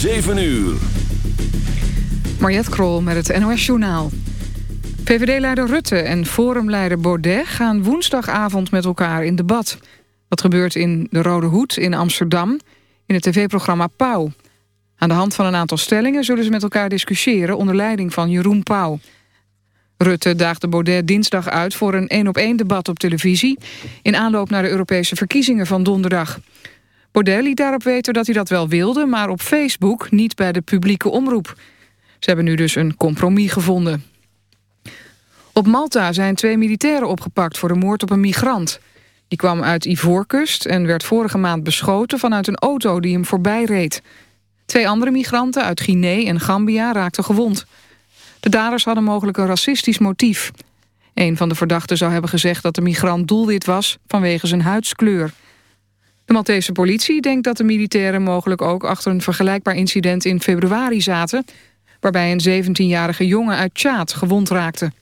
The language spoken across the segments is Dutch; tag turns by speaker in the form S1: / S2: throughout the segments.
S1: 7 uur.
S2: Mariette Krol met het NOS Journaal. VVD-leider Rutte en Forumleider Baudet gaan woensdagavond met elkaar in debat. Dat gebeurt in de Rode Hoed in Amsterdam in het tv-programma Pauw. Aan de hand van een aantal stellingen zullen ze met elkaar discussiëren... onder leiding van Jeroen Pauw. Rutte daagde Baudet dinsdag uit voor een één-op-één debat op televisie... in aanloop naar de Europese verkiezingen van donderdag. Baudet liet daarop weten dat hij dat wel wilde... maar op Facebook niet bij de publieke omroep. Ze hebben nu dus een compromis gevonden. Op Malta zijn twee militairen opgepakt voor de moord op een migrant. Die kwam uit Ivoorkust en werd vorige maand beschoten... vanuit een auto die hem voorbij reed. Twee andere migranten uit Guinea en Gambia raakten gewond. De daders hadden mogelijk een racistisch motief. Een van de verdachten zou hebben gezegd dat de migrant doelwit was... vanwege zijn huidskleur. De Maltese politie denkt dat de militairen mogelijk ook... achter een vergelijkbaar incident in februari zaten... waarbij een 17-jarige jongen uit Tjaat gewond raakte.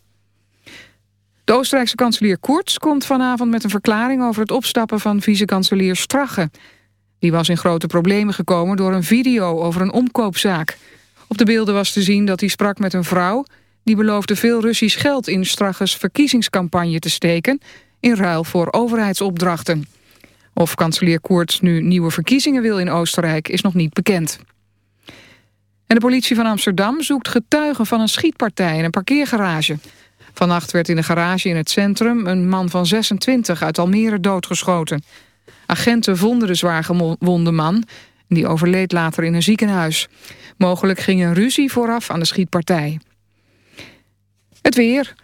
S2: De Oostenrijkse kanselier Kurz komt vanavond met een verklaring... over het opstappen van vice-kanselier Strache... Die was in grote problemen gekomen door een video over een omkoopzaak. Op de beelden was te zien dat hij sprak met een vrouw... die beloofde veel Russisch geld in Straches verkiezingscampagne te steken... in ruil voor overheidsopdrachten. Of kanselier Koerts nu nieuwe verkiezingen wil in Oostenrijk is nog niet bekend. En de politie van Amsterdam zoekt getuigen van een schietpartij in een parkeergarage. Vannacht werd in de garage in het centrum een man van 26 uit Almere doodgeschoten. Agenten vonden de zwaar gewonde man. Die overleed later in een ziekenhuis. Mogelijk ging een ruzie vooraf aan de schietpartij. Het weer.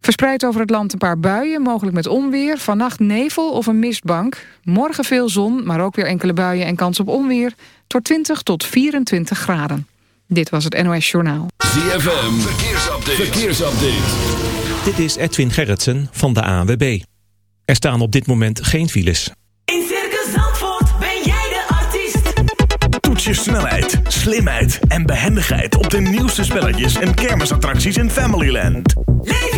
S2: Verspreid over het land een paar buien, mogelijk met onweer. Vannacht nevel of een mistbank. Morgen veel zon, maar ook weer enkele buien en kans op onweer. Tot 20 tot 24 graden. Dit was het NOS Journaal.
S1: ZFM, verkeersupdate. verkeersupdate.
S3: Dit is Edwin Gerritsen van de ANWB. Er staan op dit moment geen files.
S4: In Circus Zandvoort ben jij de artiest.
S5: Toets je snelheid, slimheid en behendigheid op de nieuwste spelletjes en kermisattracties in Familyland.
S4: Leef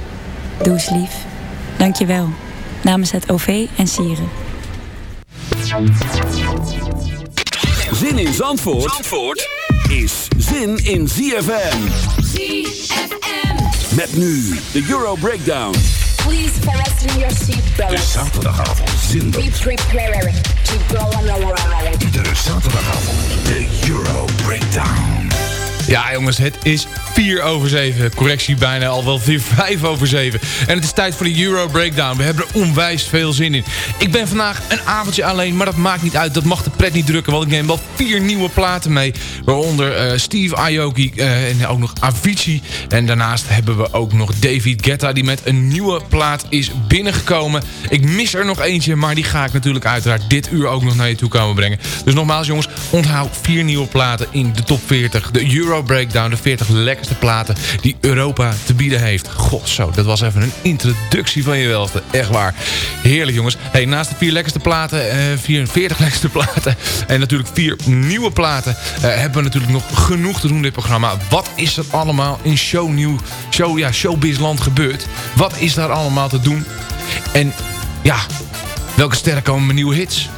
S6: Doe eens lief. Dank je wel. Namens het OV en Sieren.
S1: Zin in Zandvoort, Zandvoort is zin in ZFM.
S4: ZFM.
S1: Met nu de Euro Breakdown.
S7: Please fasten your
S5: De
S7: seatbelt.
S5: zaterdagavond zindert.
S7: Be prepared to go on a ride.
S5: Iedere zaterdagavond de Euro Breakdown.
S8: Ja jongens, het is 4 over 7. Correctie, bijna al wel 4, 5 over 7. En het is tijd voor de Euro Breakdown. We hebben er onwijs veel zin in. Ik ben vandaag een avondje alleen, maar dat maakt niet uit. Dat mag de pret niet drukken, want ik neem wel vier nieuwe platen mee. Waaronder uh, Steve Aoki uh, en ook nog Avicii. En daarnaast hebben we ook nog David Guetta die met een nieuwe plaat is binnengekomen. Ik mis er nog eentje, maar die ga ik natuurlijk uiteraard dit uur ook nog naar je toe komen brengen. Dus nogmaals jongens, onthoud vier nieuwe platen in de top 40. De Euro Breakdown, de 40 lekkerste platen die Europa te bieden heeft. God zo, dat was even een introductie van je welste. Echt waar. Heerlijk jongens. Hey, naast de vier lekkerste platen, uh, 44 lekkerste platen en natuurlijk vier nieuwe platen... Uh, hebben we natuurlijk nog genoeg te doen dit programma. Wat is er allemaal in shownieuw, show, ja, showbizland gebeurd? Wat is daar allemaal te doen? En ja, welke sterren komen met nieuwe hits?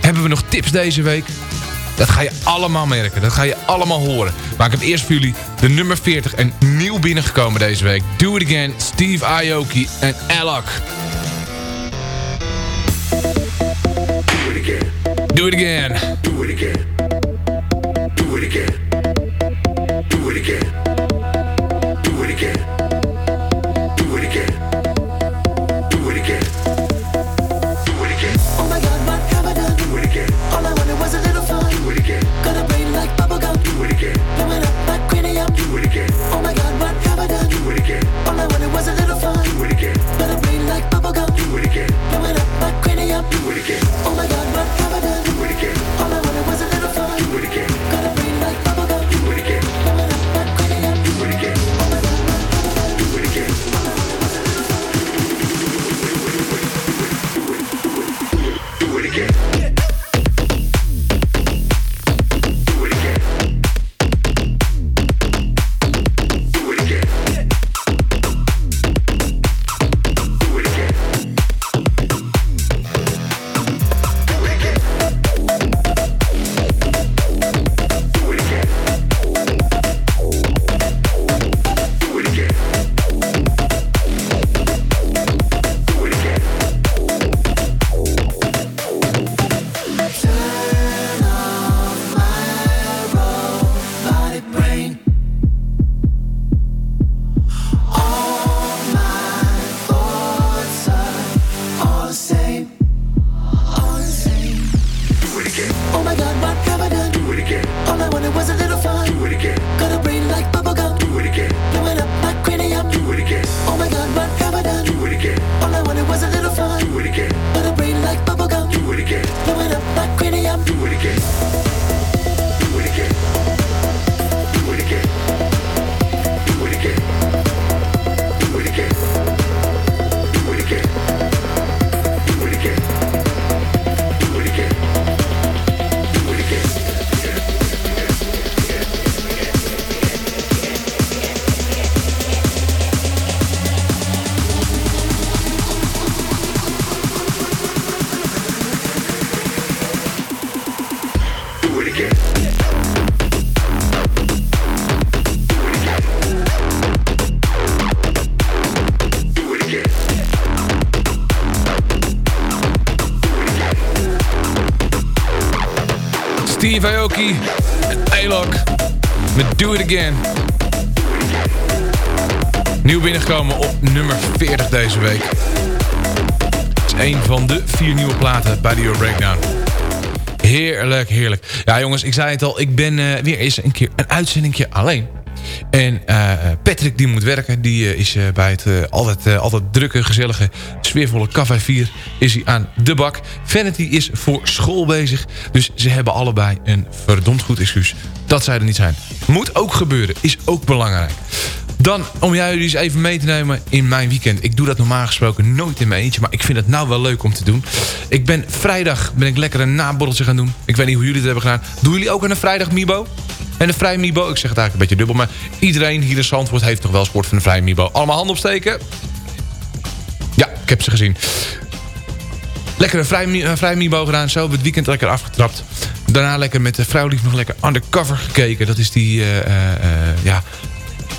S8: Hebben we nog tips deze week? Dat ga je allemaal merken. Dat ga je allemaal horen. Maar ik heb eerst voor jullie de nummer 40 en nieuw binnengekomen deze week. Do It Again, Steve Aoki en Alok. Do it again. Do it again. Do it again. Do it again. Aoki en Alok met Do It Again. Nieuw binnengekomen op nummer 40 deze week. Het is een van de vier nieuwe platen bij de Euro Breakdown. Heerlijk, heerlijk. Ja jongens, ik zei het al, ik ben eh, weer eens een keer een uitzendingje alleen. En eh, Patrick die moet werken, die eh, is eh, bij het eh, altijd, eh, altijd drukke, gezellige, sfeervolle Café 4 is hij aan de bak. Vanity is voor school bezig, dus ze hebben allebei een verdomd goed excuus dat zij er niet zijn. Moet ook gebeuren, is ook belangrijk. Dan, om jullie eens even mee te nemen in mijn weekend. Ik doe dat normaal gesproken nooit in mijn eentje, maar ik vind het nou wel leuk om te doen. Ik ben vrijdag ben ik lekker een naborreltje gaan doen. Ik weet niet hoe jullie het hebben gedaan. Doen jullie ook aan een vrijdag Mibo? En een vrij Mibo, ik zeg het eigenlijk een beetje dubbel, maar iedereen hier in Zandvoort heeft toch wel sport van een vrij Mibo. Allemaal handen opsteken. Ja, ik heb ze gezien. Lekker een vrij, Mibo gedaan, zo het weekend lekker afgetrapt. Daarna lekker met de vrouwlief nog lekker undercover gekeken. Dat is die, eh, eh, eh, ja,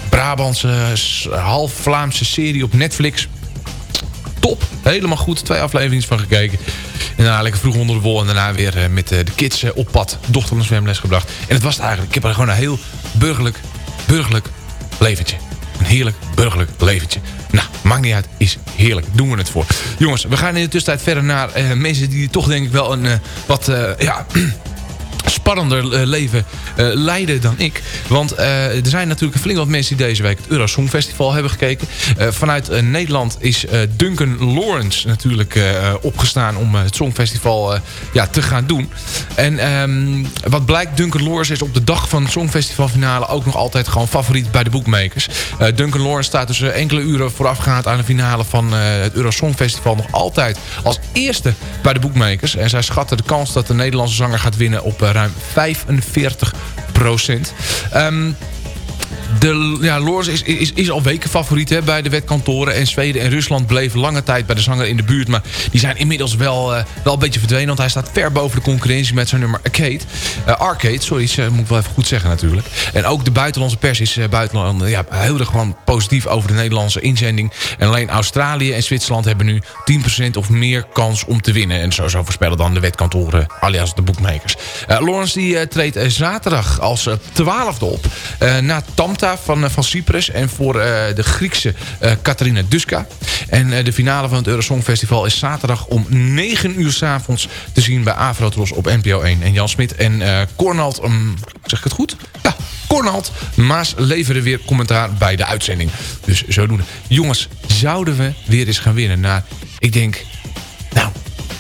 S8: Brabantse, s- half Vlaamse serie op Netflix. top. Helemaal goed. Twee afleveringen van gekeken. En daarna lekker vroeg onder de wol. En daarna weer eh, met eh, de kids eh, op pad. Dochter naar zwemles gebracht. En het was het eigenlijk. Ik heb er gewoon een heel burgerlijk, burgerlijk leventje. Een heerlijk burgerlijk leventje. Nou, maakt niet uit. Is heerlijk. Doen we het voor. Jongens, we gaan in de tussentijd verder naar mensen die toch denk ik wel een wat... ja, spannender eh, leven eh, leiden dan ik. Want eh, er zijn natuurlijk flink wat mensen die deze week het Eurosong Festival hebben gekeken. Vanuit Nederland is Duncan Lawrence natuurlijk opgestaan om het Songfestival ja, te gaan doen. En ehm, wat blijkt, Duncan Lawrence is op de dag van het Songfestival finale ook nog altijd gewoon favoriet bij de bookmakers. Eh, Duncan Lawrence staat dus enkele uren voorafgaand aan de finale van eh, het Eurosong Festival nog altijd als eerste bij de bookmakers. En zij schatten de kans dat de Nederlandse zanger gaat winnen op ruim 45 procent. Ehm, de, ja, Loors is, is, is al weken favoriet hè, bij de wetkantoren. En Zweden en Rusland bleven lange tijd bij de zanger in de buurt. Maar die zijn inmiddels wel, eh, wel een beetje verdwenen. Want hij staat ver boven de concurrentie met zijn nummer Arcade. Eh, Arcade, sorry, eh, moet ik wel even goed zeggen natuurlijk. En ook de buitenlandse pers is eh, buitenland, ja, heel erg gewoon positief over de Nederlandse inzending. En alleen Australië en Zwitserland hebben nu 10% of meer kans om te winnen. En zo, zo voorspellen dan de wetkantoren, alias de boekmakers. Lawrence die, treedt zaterdag als twaalfde op. na Van, eh, van Cyprus. En voor eh, de Griekse eh Katarina Duska. En eh, de finale van het Eurosong Festival is zaterdag om 9 uur s avonds te zien bij Avrotros op NPO 1. En Jan Smit en eh Cornald, um, zeg ik het goed? Ja, Cornald Maas leveren weer commentaar bij de uitzending. Dus zodoende. Jongens, zouden we weer eens gaan winnen? Na, ik denk, nou,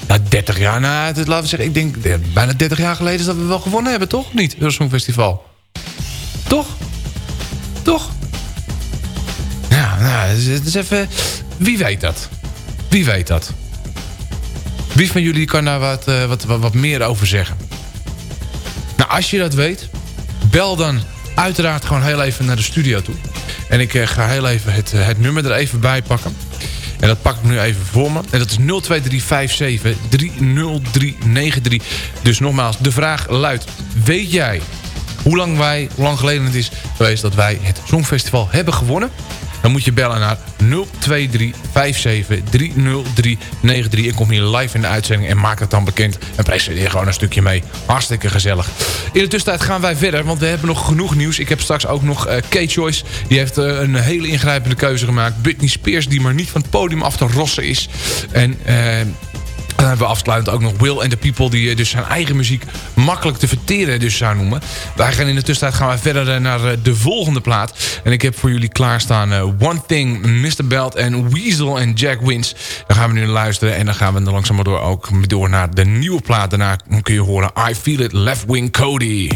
S8: na 30 jaar, na, het- laten we zeggen, ik denk eh, bijna 30 jaar geleden is dat we wel gewonnen hebben, toch? Niet, Eurosong Festival. Toch? Toch? Ja, nou, het is, even... Wie weet dat? Wie weet dat? Wie van jullie kan daar wat, eh, wat, wat, wat meer over zeggen? Nou, als je dat weet, bel dan uiteraard gewoon heel even naar de studio toe. En ik eh, ga heel even het, eh, het nummer er even bij pakken. En dat pak ik nu even voor me. En dat is 02357-30393. Dus nogmaals, de vraag luidt... Weet jij hoe lang, wij, hoe lang geleden het is geweest dat wij het Songfestival hebben gewonnen? Dan moet je bellen naar 02357-30393. En kom hier live in de uitzending en maak het dan bekend. En presenteer gewoon een stukje mee. Hartstikke gezellig. In de tussentijd gaan wij verder, want we hebben nog genoeg nieuws. Ik heb straks ook nog eh, Kate Joyce. Die heeft eh, een hele ingrijpende keuze gemaakt. Britney Spears, die maar niet van het podium af te rossen is. En... eh, dan hebben we afsluitend ook nog Will and the People... die eh, dus zijn eigen muziek makkelijk te verteren dus zou noemen. Wij gaan in de tussentijd gaan we verder eh, naar eh, de volgende plaat. En ik heb voor jullie klaarstaan One Thing, Mr. Belt en Weasel en Jack Wins. Daar gaan we nu luisteren. En dan gaan we er langzaam door ook door naar de nieuwe plaat. Daarna kun je horen I Feel It, Left Wing Cody.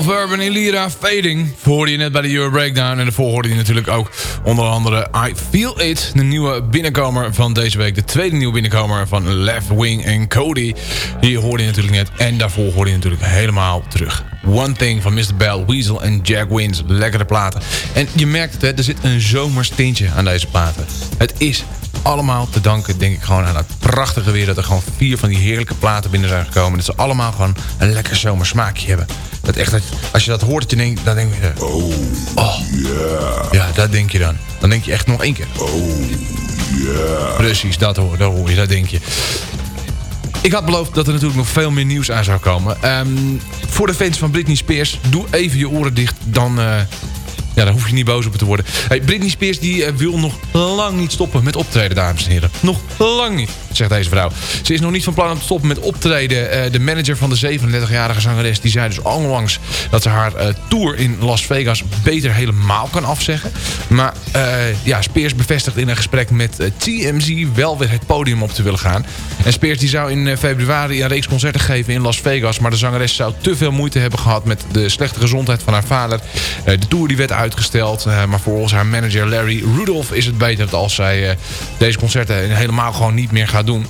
S8: Alf Urban en Fading. Hoorde je net bij de Euro Breakdown. En daarvoor hoorde je natuurlijk ook onder andere I Feel It. De nieuwe binnenkomer van deze week. De tweede nieuwe binnenkomer van Left Wing en Cody. Die hoorde je natuurlijk net. En daarvoor hoorde je natuurlijk helemaal terug. One Thing van Mr. Bell, Weasel en Jack Wins. Lekkere platen. En je merkt het, hè, er zit een zomerstintje aan deze platen. Het is allemaal te danken, denk ik, gewoon aan het prachtige weer. Dat er gewoon vier van die heerlijke platen binnen zijn gekomen. Dat ze allemaal gewoon een lekker zomersmaakje hebben. Dat echt, als je dat hoort, dat je denkt, dan denk je... Oh, oh ja, dat denk je dan. Dan denk je echt nog één keer. Oh, ja. Precies, dat hoor, dat hoor je, dat denk je. Ik had beloofd dat er natuurlijk nog veel meer nieuws aan zou komen. Ehm, voor de fans van Britney Spears, doe even je oren dicht. Dan, eh, ja, dan hoef je niet boos op te worden. Hey, Britney Spears die, eh, wil nog lang niet stoppen met optreden, dames en heren. Nog lang niet, zegt deze vrouw. Ze is nog niet van plan om te stoppen met optreden. Eh, de manager van de 37-jarige zangeres die zei dus onlangs... dat ze haar eh, tour in Las Vegas beter helemaal kan afzeggen. Maar eh, ja, Spears bevestigt in een gesprek met TMZ wel weer het podium op te willen gaan. En Spears die zou in februari een reeks concerten geven in Las Vegas... maar de zangeres zou te veel moeite hebben gehad met de slechte gezondheid van haar vader. De tour die werd uitgesteld, eh, maar volgens haar manager Larry Rudolph is het beter dat als zij eh, deze concerten helemaal gewoon niet meer gaat doen.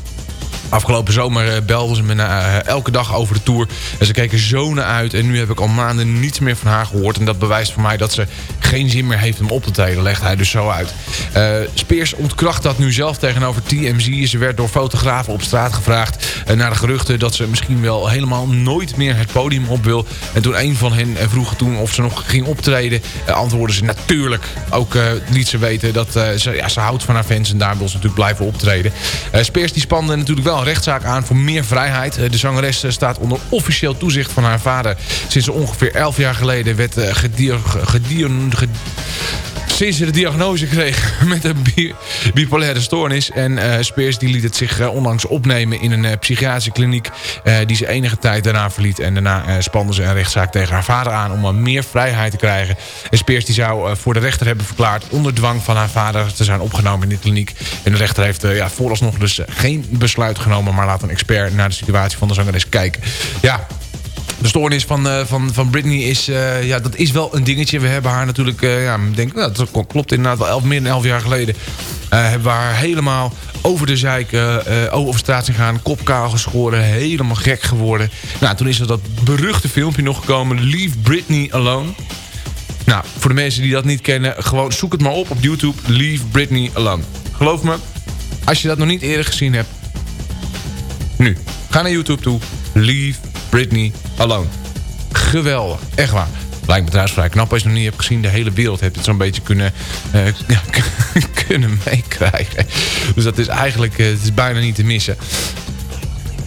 S8: Afgelopen zomer eh, belden ze me eh, elke dag over de tour. En ze keken zo naar uit. En nu heb ik al maanden niets meer van haar gehoord. En dat bewijst voor mij dat ze geen zin meer heeft om op te treden. Legt hij dus zo uit. Eh, Spears ontkracht dat nu zelf tegenover TMZ. Ze werd door fotografen op straat gevraagd... naar de geruchten dat ze misschien wel helemaal nooit meer het podium op wil. En toen een van hen vroeg toen of ze nog ging optreden... antwoordde ze natuurlijk. Ook liet ze weten dat ze, ja, ze houdt van haar fans... en daar wil ze natuurlijk blijven optreden. Spears die spande natuurlijk wel rechtszaak aan voor meer vrijheid. Eh, De zangeres eh, staat onder officieel toezicht van haar vader. Sinds ongeveer 11 jaar geleden werd eh, gedier, gedier, ge- sinds ze de diagnose kreeg met een bi- bipolaire stoornis. En eh, Spears die liet het zich eh, onlangs opnemen in een eh, psychiatrische kliniek... die ze enige tijd daarna verliet. En daarna spande ze een rechtszaak tegen haar vader aan... om meer vrijheid te krijgen. En Spears die zou voor de rechter hebben verklaard... onder dwang van haar vader te zijn opgenomen in de kliniek. En de rechter heeft ja, vooralsnog dus geen besluit genomen... maar laat een expert naar de situatie van de zangeres kijken. Ja, de stoornis van, eh, van, van Britney is, eh, ja, dat is wel een dingetje. We hebben haar natuurlijk, eh, ja, denk, nou, dat klopt inderdaad wel elf, meer dan elf jaar geleden. hebben we haar helemaal over de eh, over straat zien gaan. Kopkaal geschoren, helemaal gek geworden. Nou, toen is er dat beruchte filmpje nog gekomen. Leave Britney Alone. Nou, voor de mensen die dat niet kennen, gewoon zoek het maar op op YouTube. Leave Britney Alone. Geloof me, als je dat nog niet eerder gezien hebt, nu, ga naar YouTube toe. Leave Britney Alone. Geweldig, echt waar. Lijkt me trouwens vrij knap als je nog niet hebt gezien. De hele wereld heeft het zo'n beetje kunnen, eh, kunnen meekrijgen. Dus dat is eigenlijk eh, het is bijna niet te missen.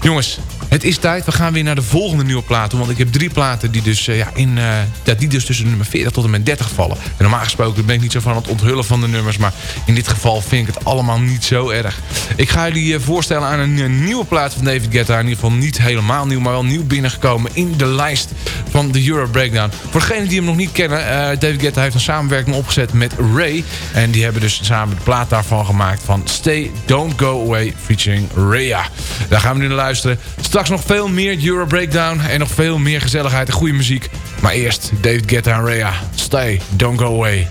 S8: Jongens, Het is tijd, we gaan weer naar de volgende nieuwe plaat toe. Want ik heb drie platen die dus, eh, ja, in, eh, ja, die dus tussen nummer 40 tot en met 30 vallen. En normaal gesproken ben ik niet zo van het onthullen van de nummers. Maar in dit geval vind ik het allemaal niet zo erg. Ik ga jullie eh, voorstellen aan een, eh, nieuwe plaat van David Guetta. In ieder geval niet helemaal nieuw, maar wel nieuw binnengekomen in de lijst van de Euro Breakdown. Voor degenen die hem nog niet kennen, eh, David Guetta heeft een samenwerking opgezet met Ray. En die hebben dus samen de plaat daarvan gemaakt van Stay, Don't Go Away featuring Raya. Daar gaan we nu naar luisteren. Straks nog veel meer Euro Breakdown en nog veel meer gezelligheid en goede muziek. Maar eerst David Guetta en Raya. Stay, Don't Go Away.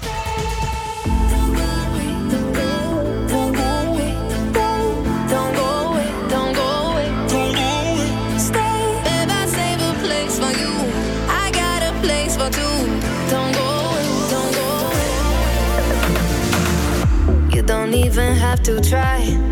S4: Even have to try.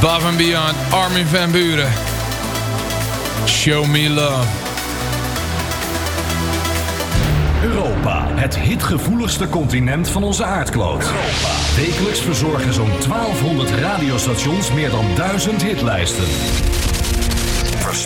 S8: Above and Beyond, Armin van Buren. Show me love.
S9: Europa, het hitgevoeligste continent van onze aardkloot. Wekelijks verzorgen zo'n 1200 radiostations meer dan 1000 hitlijsten.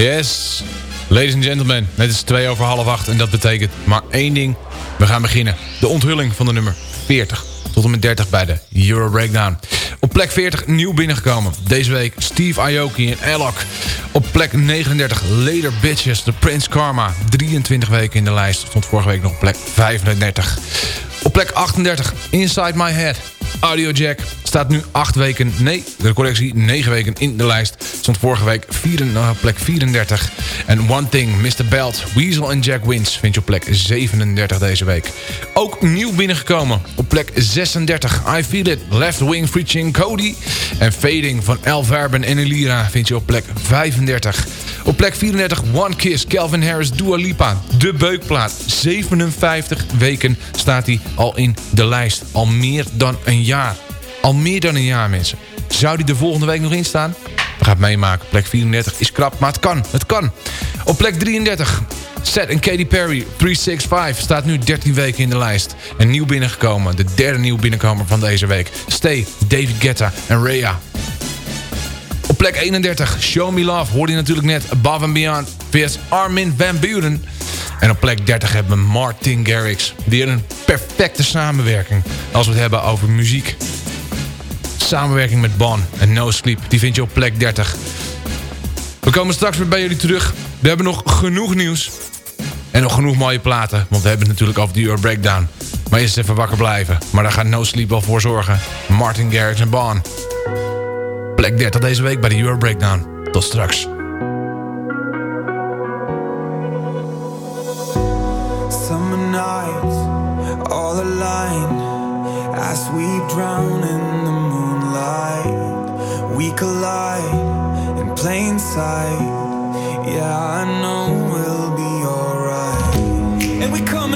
S8: Yes, ladies and gentlemen, het is twee over half acht en dat betekent maar één ding. We gaan beginnen. De onthulling van de nummer 40 tot en met 30 bij de Euro Breakdown. Op plek 40 nieuw binnengekomen. Deze week Steve Aoki en Alok. Op plek 39 Later Bitches, de Prince Karma. 23 weken in de lijst. Stond vorige week nog op plek 35. Op plek 38 Inside My Head. Audio Jack staat nu 8 weken, nee, de correctie, 9 weken in de lijst. Stond vorige week vier, uh, plek 34. En One Thing, Mr. Belt, Weasel en Jack Wins vind je op plek 37 deze week. Ook nieuw binnengekomen op plek 36. I Feel It, Left Wing featuring Cody. En Fading van El Verben en Elira vind je op plek 35. Op plek 34 One Kiss, Calvin Harris, Dua Lipa. De beukplaat. 57 weken staat hij al in de lijst. Al meer dan een jaar. Al meer dan een jaar, mensen. Zou die de volgende week nog in staan? We gaan het meemaken. Plek 34 is krap, maar het kan. Het kan. Op plek 33... Seth en Katy Perry, 365, staat nu 13 weken in de lijst. En nieuw binnengekomen, de derde nieuw binnenkomer van deze week. Stay, David Guetta en Rhea. Op plek 31, Show Me Love, hoorde je natuurlijk net. Above and Beyond, vs Armin van Buren. En op plek 30 hebben we Martin Garrix. Weer een perfecte samenwerking als we het hebben over muziek. Samenwerking met Bon en No Sleep, die vind je op plek 30. We komen straks weer bij jullie terug. We hebben nog genoeg nieuws. En nog genoeg mooie platen, want we hebben het natuurlijk over de Euro Breakdown. Maar eerst even wakker blijven. Maar daar gaat No Sleep wel voor zorgen. Martin Garrix en Bon. Plek 30 deze week bij de Euro Breakdown. Tot straks.
S10: Nights, all As we drown in moonlight We collide in plain sight. Yeah, I know we'll be alright. And we come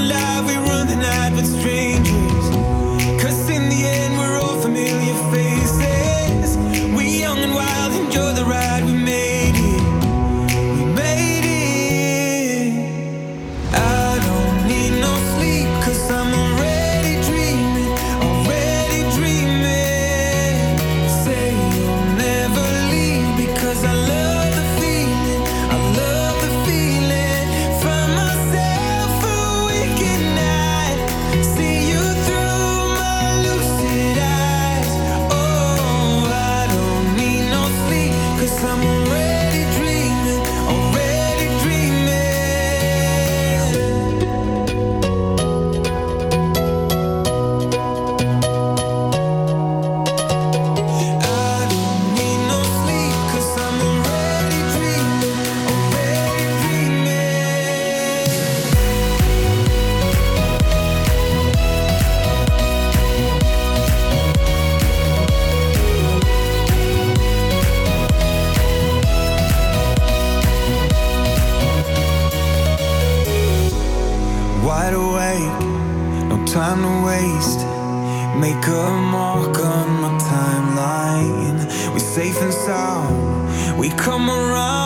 S10: Make a mark on my timeline. We safe and sound. We come around.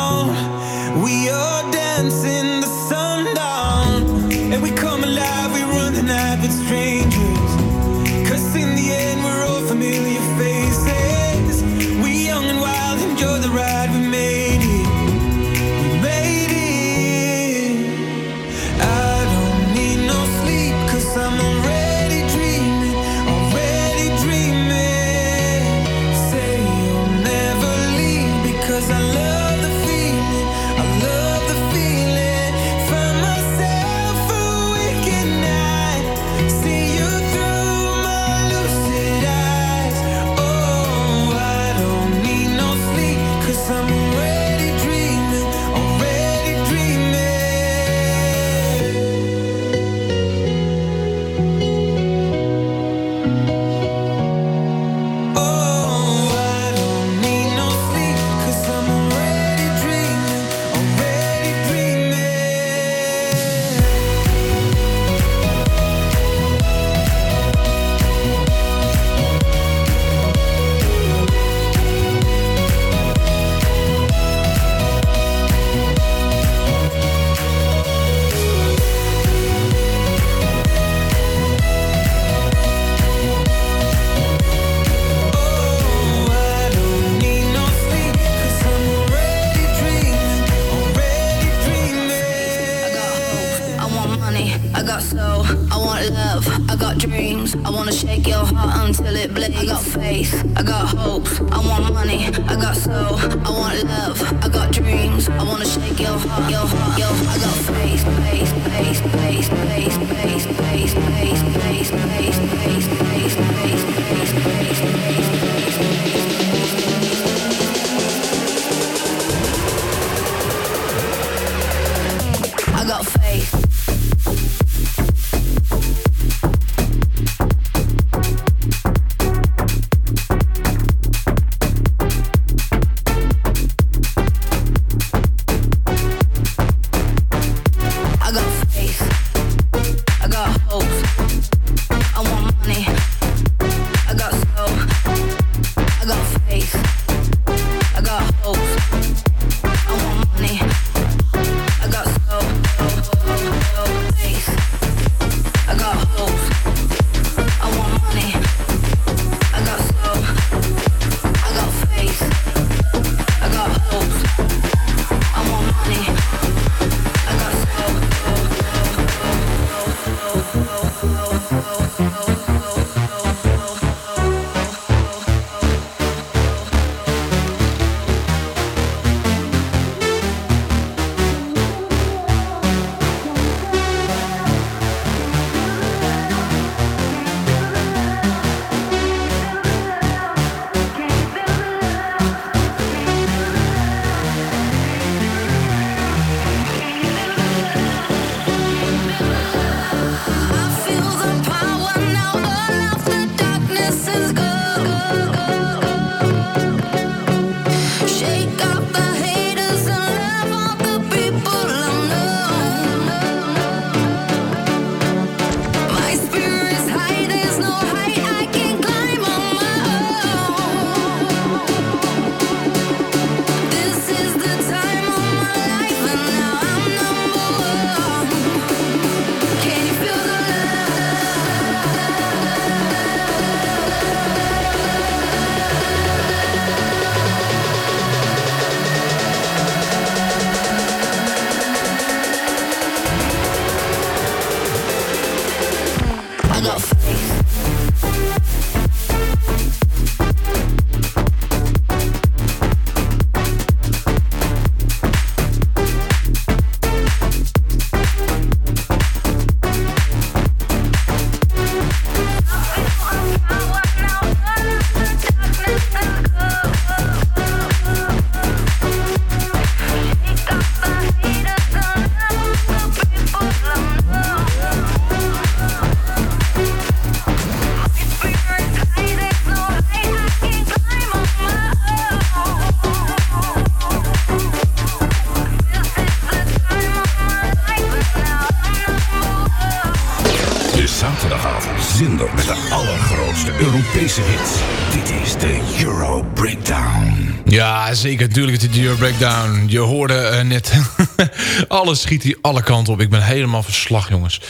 S11: Dit is de Euro Breakdown.
S8: Ja, zeker. Natuurlijk de Euro Breakdown. Je hoorde eh, net... Alles schiet hier alle kanten op. Ik ben helemaal van slag, jongens.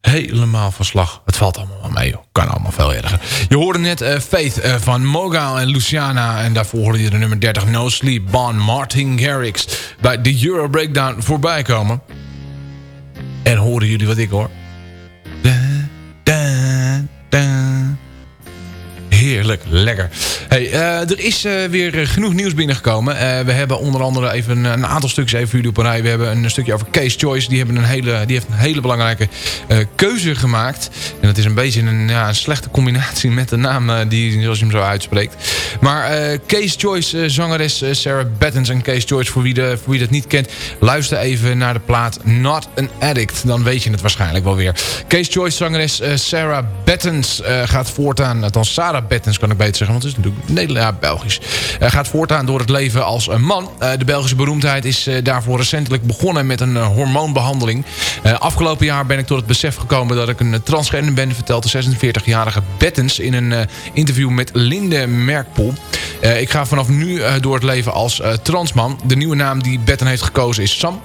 S8: Helemaal van slag. Het valt allemaal wel mee, joh. Kan allemaal veel erger. Je hoorde net eh, Faith eh, van Mogal en Luciana. En daarvoor hoorde je de nummer 30 No Sleep Bon Martin Garrix. Bij de Euro Breakdown voorbij komen. En horen jullie wat ik hoor? Da, da. Lekker. Hey, eh, er is eh, weer eh, genoeg nieuws binnengekomen. We hebben onder andere even een, aantal stukjes even jullie op een rij. We hebben een stukje over Case Choice. Die, hebben een hele, die heeft een hele belangrijke keuze gemaakt. En dat is een beetje een, ja, een slechte combinatie met de naam die, zoals je hem zo uitspreekt. Maar Case Choice, zangeres Sarah Battens en Case Choice, voor wie, dat niet kent, luister even naar de plaat Not an Addict. Dan weet je het waarschijnlijk wel weer. Case Choice, zangeres Sarah Battens gaat voortaan, althans Sarah Battens kan ik beter zeggen, want het is natuurlijk Nederlands, ja, Belgisch. Eh, gaat voortaan door het leven als een man. Eh, de Belgische beroemdheid is eh, daarvoor recentelijk begonnen met een eh, hormoonbehandeling. Eh, afgelopen jaar ben ik tot het besef gekomen dat ik een transgender ben, vertelt de 46-jarige Battens in een interview met Linde Merkpoel. Ik ga vanaf nu door het leven als transman. De nieuwe naam die Batten heeft gekozen is Sam.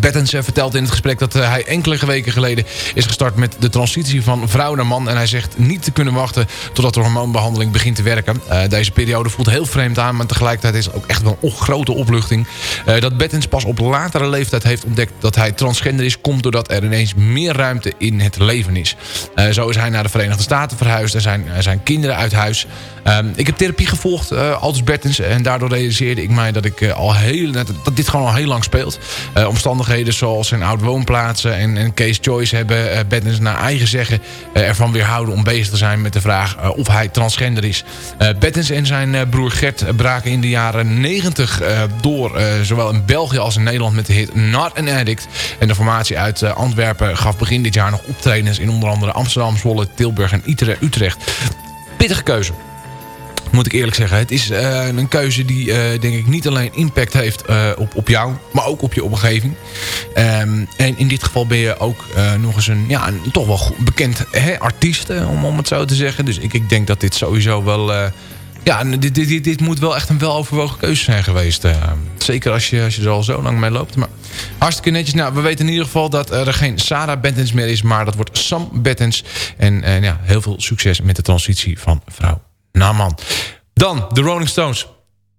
S8: Bettens eh, vertelt in het gesprek dat eh, hij enkele weken geleden is gestart met de transitie van vrouw naar man. En hij zegt niet te kunnen wachten totdat de hormoonbehandeling begint te werken. Uh, deze periode voelt heel vreemd aan, maar tegelijkertijd is het ook echt wel een grote opluchting. Dat Bettens pas op latere leeftijd heeft ontdekt dat hij transgender is... komt doordat er ineens meer ruimte in het leven is. Zo is hij naar de Verenigde Staten verhuisd en zijn, zijn kinderen uit huis. Um, ik heb therapie gevolgd, uh, Aldous Bettens. En daardoor realiseerde ik mij dat, ik, uh, al heel, dat dit gewoon al heel lang speelt. Uh, omstandigheden zoals zijn oud woonplaatsen en, case choice hebben uh, Bettens naar eigen zeggen uh, ervan weerhouden om bezig te zijn met de vraag uh, of hij transgender is. Uh, Bettens en zijn uh, broer Gert braken in de jaren 90 uh, door, uh, zowel in België als in Nederland met de hit Not an Addict. En de formatie uit uh, Antwerpen gaf begin dit jaar nog optredens in onder andere Amsterdam, Zwolle, Tilburg en Utrecht. Pittige keuze moet ik eerlijk zeggen. Het is uh, een keuze die uh, denk ik niet alleen impact heeft uh, op, op jou, maar ook op je omgeving. Um, en in dit geval ben je ook nog eens een, ja, een toch wel bekend hè, artiest, om, om het zo te zeggen. Dus ik, ik denk dat dit sowieso wel... ja, dit, dit, dit moet wel echt een weloverwogen keuze zijn geweest. zeker als je, als je er al zo lang mee loopt. Maar hartstikke netjes. Nou, we weten in ieder geval dat er geen Sarah Bettens meer is, maar dat wordt Sam Bettens. En, en ja, heel veel succes met de transitie van vrouw nou man. Dan de Rolling Stones.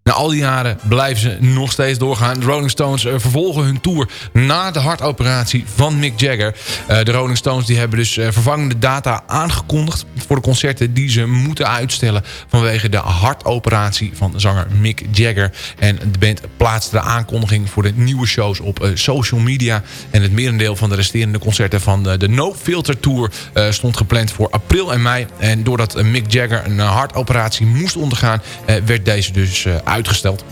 S8: Na al die jaren blijven ze nog steeds doorgaan. De Rolling Stones uh, vervolgen hun tour na de hartoperatie van Mick Jagger. Uh, de Rolling Stones die hebben dus uh, vervangende data aangekondigd... voor de concerten die ze moeten uitstellen... vanwege de hartoperatie van zanger Mick Jagger. En de band plaatste de aankondiging voor de nieuwe shows op social media. En het merendeel van de resterende concerten van de, No Filter Tour... stond gepland voor april en mei. En doordat Mick Jagger een hartoperatie moest ondergaan... werd deze dus uitgevoerd uitgesteld.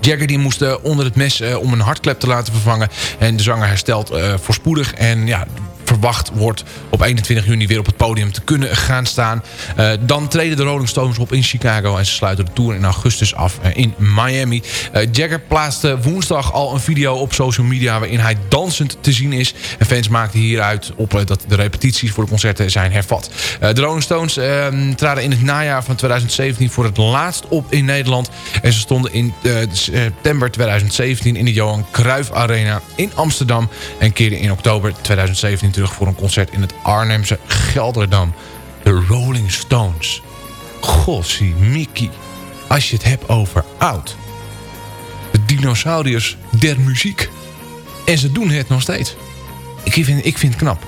S8: Jagger die moest uh, onder het mes uh, om een hartklep te laten vervangen. En de zanger herstelt uh, voorspoedig. En ja, verwacht wordt op 21 juni weer op het podium te kunnen gaan staan. Uh, dan treden de Rolling Stones op in Chicago en ze sluiten de tour in augustus af uh, in Miami. Uh, Jagger plaatste woensdag al een video op social media waarin hij dansend te zien is. En fans maakten hieruit op dat de repetities voor de concerten zijn hervat. de Rolling Stones ehm, traden in het najaar van 2017 voor het laatst op in Nederland. En ze stonden in september 2017 in de Johan Cruijff Arena in Amsterdam. En keerden in oktober 2017 terug voor een concert in het Arnhemse Gelderdam. De Rolling Stones. Gossie, Mickey. Als je het hebt over oud. De dinosauriërs der muziek. En ze doen het nog steeds. Ik vind, ik vind het knap.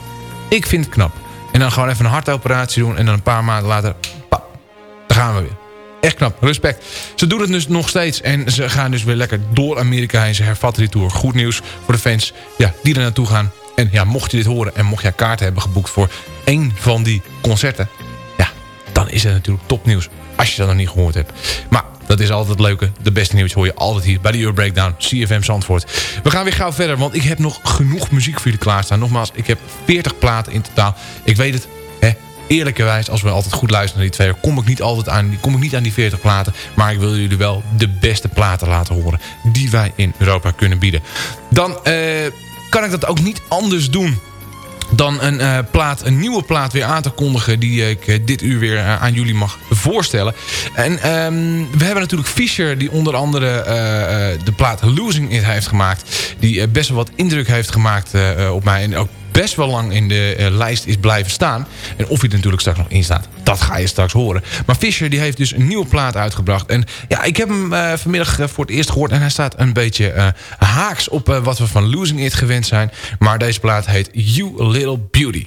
S8: Ik vind het knap. En dan gewoon even een hartoperatie doen. En dan een paar maanden later... Pap, daar gaan we weer. Echt knap, respect. Ze doen het dus nog steeds. En ze gaan dus weer lekker door Amerika heen. Ze hervatten die tour. Goed nieuws voor de fans ja, die er naartoe gaan. En ja, mocht je dit horen en mocht jij kaarten hebben geboekt voor één van die concerten... ja, dan is het natuurlijk topnieuws als je dat nog niet gehoord hebt. Maar dat is altijd het leuke. De beste nieuws hoor je altijd hier bij de Euro Breakdown. CFM Zandvoort. We gaan weer gauw verder, want ik heb nog genoeg muziek voor jullie klaarstaan. Nogmaals, ik heb 40 platen in totaal. Ik weet het, hè, eerlijkerwijs, als we altijd goed luisteren naar die twee... kom ik niet altijd aan, kom ik niet aan die 40 platen. Maar ik wil jullie wel de beste platen laten horen... die wij in Europa kunnen bieden. Dan... eh kan ik dat ook niet anders doen dan een, uh, plaat, een nieuwe plaat weer aan te kondigen... die ik uh, dit uur weer uh, aan jullie mag voorstellen. En um, we hebben natuurlijk Fischer... die onder andere de plaat Losing It heeft gemaakt... die best wel wat indruk heeft gemaakt op mij... en ook best wel lang in de uh, lijst is blijven staan. En of hij er natuurlijk straks nog in staat, dat ga je straks horen. Maar Fisher die heeft dus een nieuwe plaat uitgebracht. En ja, ik heb hem uh, vanmiddag uh, voor het eerst gehoord. En hij staat een beetje haaks op wat we van Losing It gewend zijn. Maar deze plaat heet You Little Beauty.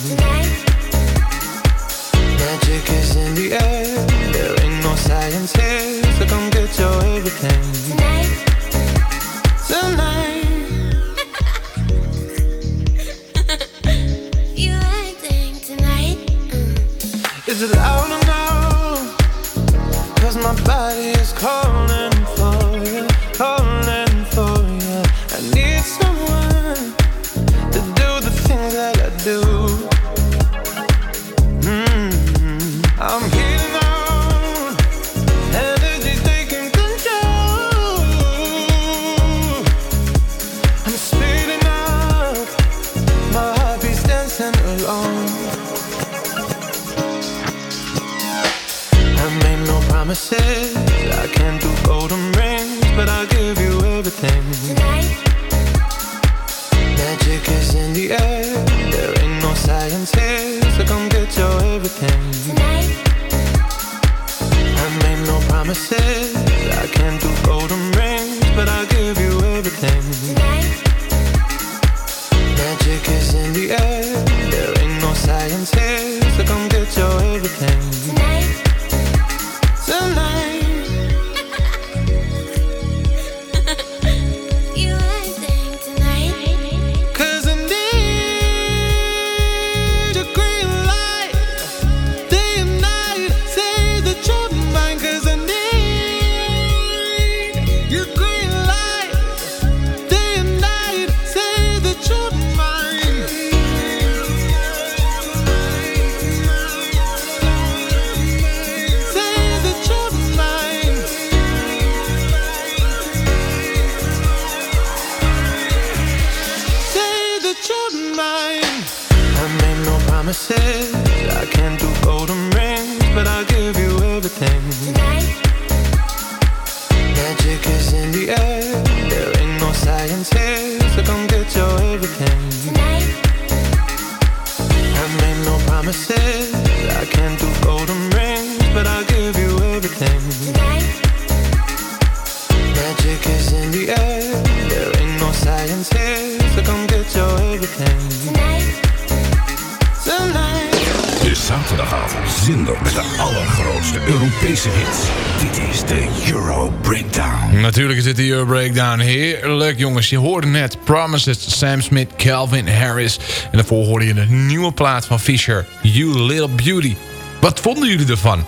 S11: Zaterdagavond zender met de allergrootste Europese hits. Dit is de Euro Breakdown.
S8: Natuurlijk is dit de Euro Breakdown. Heerlijk jongens. Je hoorde net Promises, Sam Smith, Calvin Harris. En daarvoor hoorde je een nieuwe plaat van Fisher. You Little Beauty. Wat vonden jullie ervan?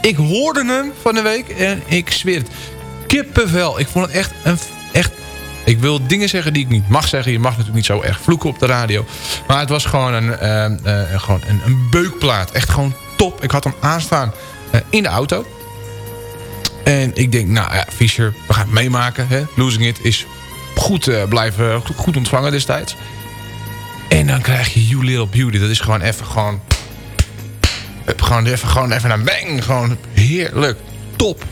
S8: Ik hoorde hem van de week en ik zweer het. Kippenvel. Ik vond het echt een... Echt, ik wil dingen zeggen die ik niet mag zeggen. Je mag natuurlijk niet zo erg vloeken op de radio. Maar het was gewoon een, eh, eh, gewoon een, een beukplaat. Echt gewoon top. Ik had hem aanstaan eh, in de auto. En ik denk, nou ja, Fischer, we gaan het meemaken. Hè? Losing It is goed blijven, goed, ontvangen destijds. En dan krijg je You Little Beauty. Dat is gewoon even gewoon... Gewoon even, gewoon even een bang. Gewoon heerlijk. Top.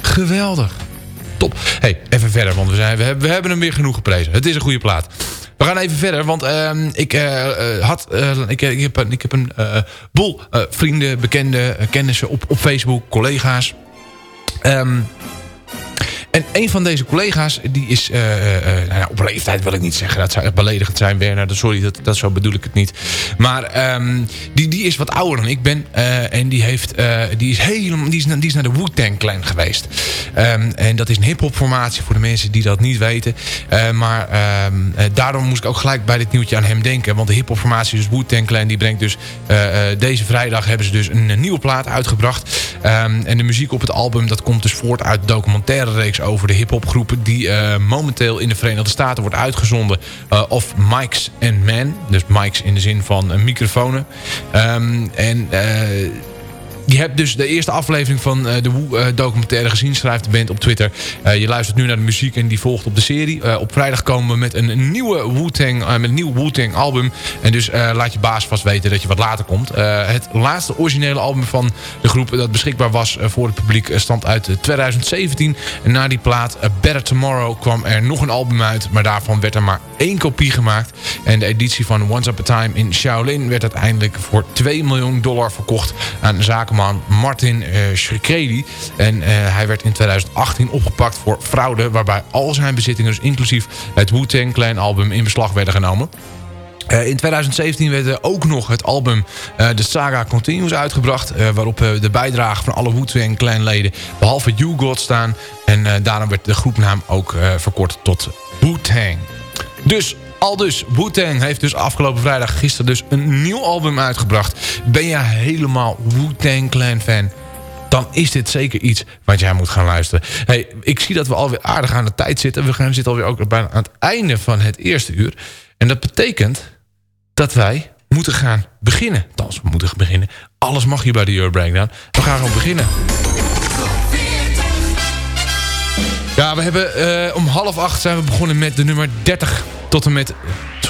S8: Geweldig. Top. hey, even verder, want we, zijn, we, hebben, we hebben hem weer genoeg geprezen. Het is een goede plaat. We gaan even verder, want ehm, ik, eh, eh, had, eh, ik, ik heb, ik heb een boel vrienden, bekenden, kennissen op, op Facebook, collega's. Ehm, en een van deze collega's, die is eh, nou op leeftijd wil ik niet zeggen. Dat zou echt beledigend zijn, Werner. Dat- Sorry, dat, dat zo bedoel ik het niet. Maar ehm, die, die is wat ouder dan ik ben. en die, heeft, die, is helemaal, die, is, naar- de Wu-Tang Clan geweest. Ehm, en dat is een hip-hop formatie voor de mensen die dat niet weten. Maar ehm, eh, daarom moest ik ook gelijk bij dit nieuwtje aan hem denken. Want de hip-hop formatie, dus Wu-Tang Clan, die brengt dus deze vrijdag hebben ze dus een, een nieuwe plaat uitgebracht. En de muziek op het album, dat komt dus voort uit documentaire reeks over de hip-hopgroep die eh, momenteel in de Verenigde Staten wordt uitgezonden. eh, of Mics and Men. Dus mics in de zin van uh, microfoons. Ehm, en eh, je hebt dus de eerste aflevering van eh, de Woe-documentaire gezien, schrijft de band op Twitter. Eh, je luistert nu naar de muziek en die volgt op de serie. Eh, op vrijdag komen we met een nieuwe Wu-Tang, eh, een nieuw Wu-Tang album. En dus eh, laat je baas vast weten dat je wat later komt. Eh, het laatste originele album van de groep dat beschikbaar was eh, voor het publiek eh, stamt uit eh, 2017. En na die plaat Better Tomorrow kwam er nog een album uit. Maar daarvan werd er maar één kopie gemaakt. En de editie van Once Upon a Time in Shaolin werd uiteindelijk voor 2 miljoen dollar verkocht aan Martin uh, Shkreli. En uh, hij werd in 2018 opgepakt voor fraude... waarbij al zijn bezittingen, dus inclusief het Wu-Tang Clan album... in beslag werden genomen. Uh, in 2017 werd er ook nog het album uh, The Saga Continues uitgebracht... Waarop de bijdrage van alle Wu-Tang Clan-leden... behalve You God staan. En daarom werd de groepnaam ook verkort tot Wu-Tang. Dus al dus, Wu-Tang heeft dus afgelopen vrijdag gisteren dus een nieuw album uitgebracht. Ben je helemaal Wu-Tang Clan fan? Dan is dit zeker iets wat jij moet gaan luisteren. Hey, ik zie dat we alweer aardig aan de tijd zitten. We gaan zitten alweer ook bijna aan het einde van het eerste uur. En dat betekent dat wij moeten gaan beginnen. Althans, we moeten beginnen. Alles mag hier bij de Euro Breakdown. We gaan gewoon beginnen. Ja, we hebben uh, om half acht zijn we begonnen met de nummer 30 tot en met...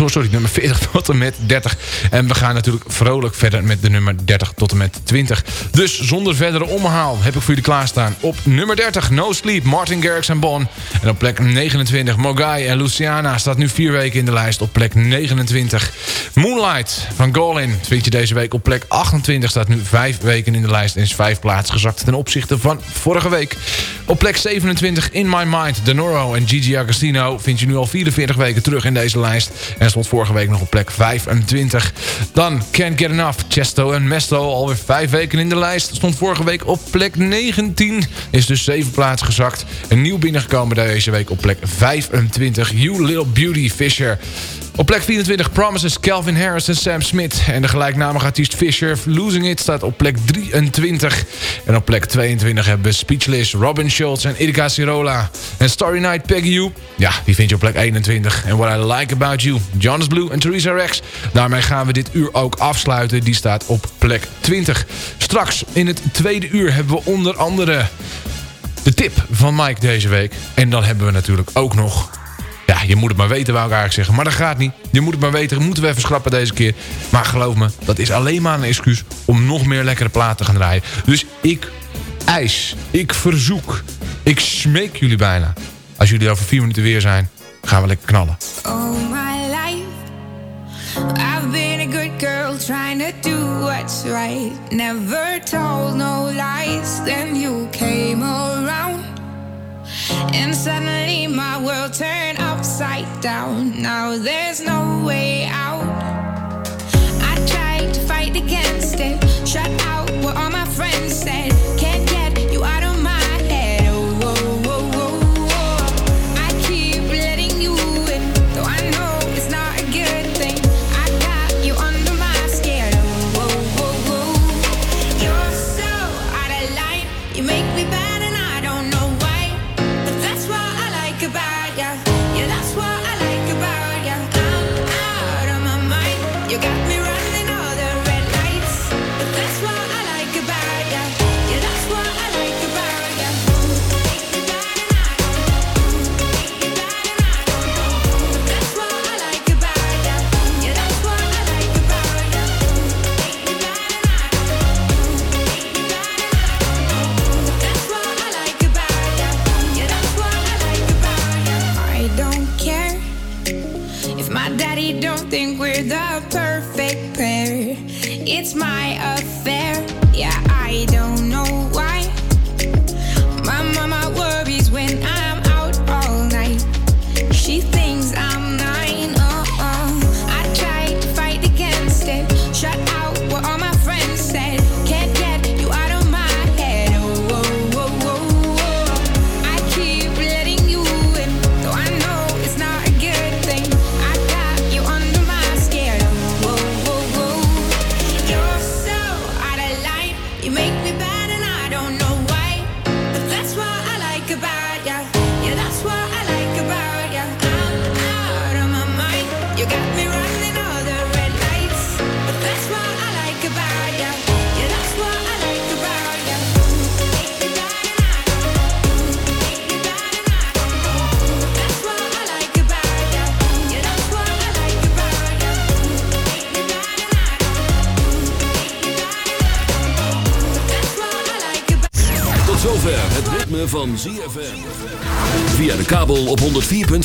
S8: Sorry, nummer 40 tot en met 30. En we gaan natuurlijk vrolijk verder met de nummer 30 tot en met 20. Dus zonder verdere omhaal heb ik voor jullie klaarstaan. Op nummer 30, No Sleep, Martin Garrix en Bon. En op plek 29, Mogai en Luciana staat nu vier weken in de lijst op plek 29. Moonlight van Golin vind je deze week op plek 28. Staat nu vijf weken in de lijst en is vijf plaatsen gezakt ten opzichte van vorige week. Op plek 27, In My Mind, Denoro en Gigi Agostino vind je nu al 44 weken terug in deze lijst. En stond vorige week nog op plek 25. Dan Can't Get Enough, Chesto en Mesto alweer vijf weken in de lijst. Stond vorige week op plek 19. Is dus zeven plaatsen gezakt. Een nieuw binnengekomen deze week op plek 25. You Little Beauty Fisher. Op plek 24 Promises Calvin Harris en Sam Smith. En de gelijknamige artiest Fisher Losing It staat op plek 23. En op plek 22 hebben we Speechless, Robin Schultz en Erika Cirola. En Starry Night Peggy You, ja, die vind je op plek 21. En What I Like About You, Jonas Blue en Theresa Rex. Daarmee gaan we dit uur ook afsluiten. Die staat op plek 20. Straks in het tweede uur hebben we onder andere de tip van Mike deze week. En dan hebben we natuurlijk ook nog ja, je moet het maar weten, wou ik eigenlijk zeggen. Maar dat gaat niet. Je moet het maar weten. Moeten we even schrappen deze keer. Maar geloof me, dat is alleen maar een excuus... om nog meer lekkere platen te gaan draaien. Dus ik eis, ik verzoek, ik smeek jullie bijna. Als jullie over vier minuten weer zijn, gaan we lekker knallen.
S12: Oh my life I've been a good girl trying to do what's right Never told no lies you came around And suddenly my world turned upside down. Now there's no way out. I tried to fight against it, shut out what all my friends said.